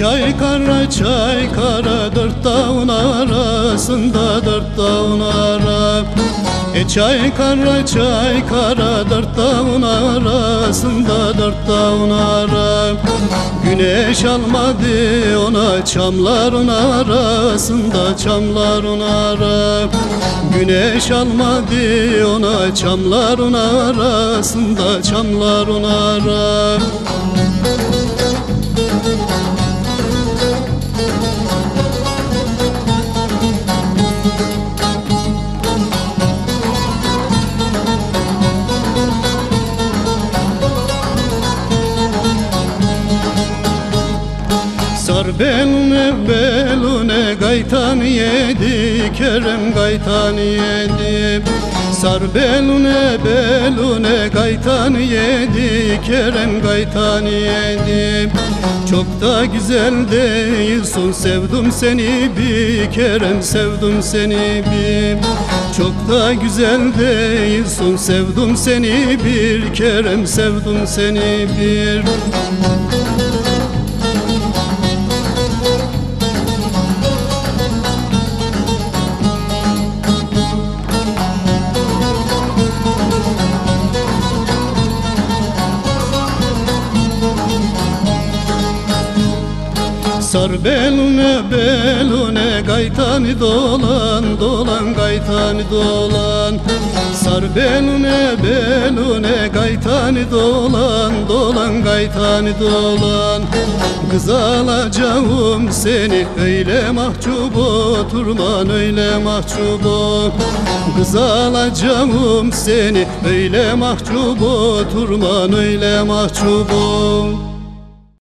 çay kara çay kara dört dağın arasında dört dağın ara. E çay kara çay kara dört dağın arasında dört dağın ara. Güneş almadı ona çamların arasında çamların ara. Güneş almadı ona çamların arasında çamların ara belune belune gaytan yedi Kerem gaytan yedi. Sar belune belune gaytan yedi Kerem gaytan yedi. Çok da güzel değilsin sevdim seni bir Kerem sevdim seni bir. Çok da güzel değilsin sevdim seni bir Kerem sevdim seni bir Sar belune belune gaytani dolan dolan gaytani dolan. Sar belune belune gaytani dolan dolan gaytani dolan. Kız alacağım seni öyle mahcup oturman öyle mahcup ol. Kız alacağım seni öyle mahcup oturman öyle mahcup ol